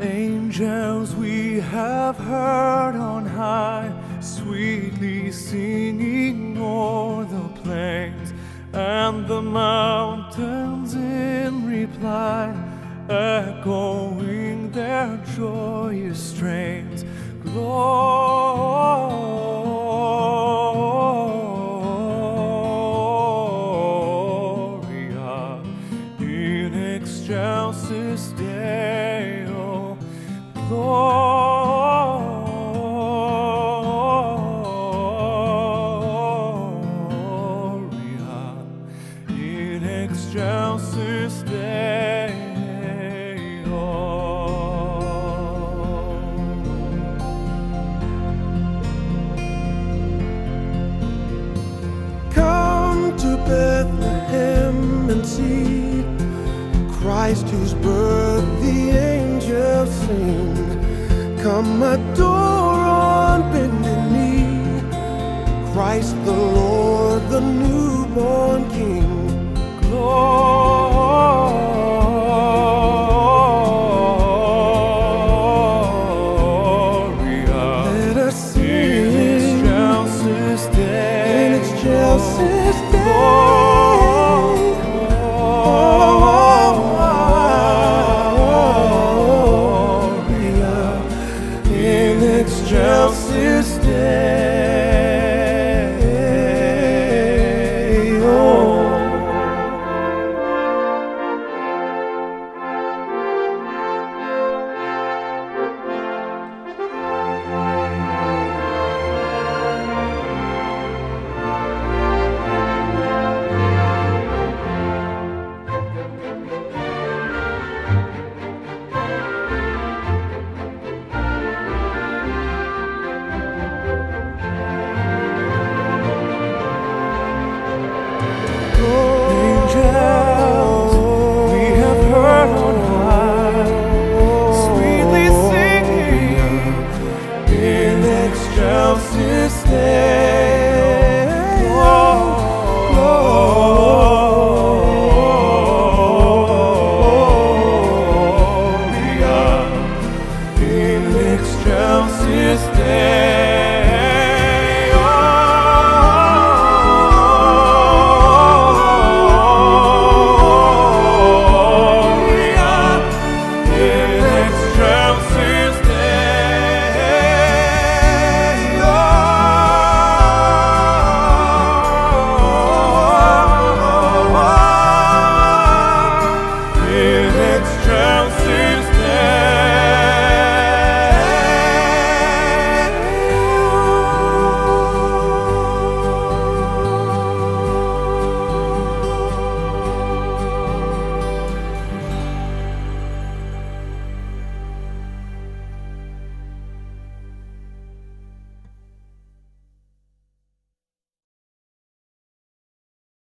Angels we have heard on high, sweetly singing o'er the plains and the mountains in reply, echoing their joyous strains. Gloria in excelsis Deo. Bethlehem and see Christ whose birth the angels sing. Come adore on bended knee Christ excelsis Dei.